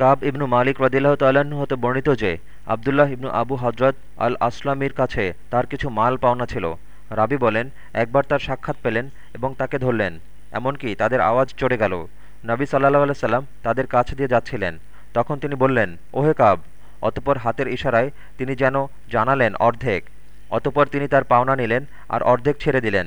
কাব ইবনু মালিক রদিল্লাহ তাল্লাহ্ন হতে বর্ণিত যে, আবদুল্লাহ ইবনু আবু হজরত আল আসলামির কাছে তার কিছু মাল পাওনা ছিল। রাবি বলেন, একবার তার সাক্ষাৎ পেলেন এবং তাকে ধরলেন, এমনকি তাদের আওয়াজ চড়ে গেল। নবী সাল্লাহ আলাইসাল্লাম তাদের কাছ দিয়ে যাচ্ছিলেন। তখন তিনি বললেন, ওহে কাব, অতপর হাতের ইশারায় তিনি যেন জানালেন অর্ধেক। অতপর তিনি তার পাওনা নিলেন আর অর্ধেক ছেড়ে দিলেন।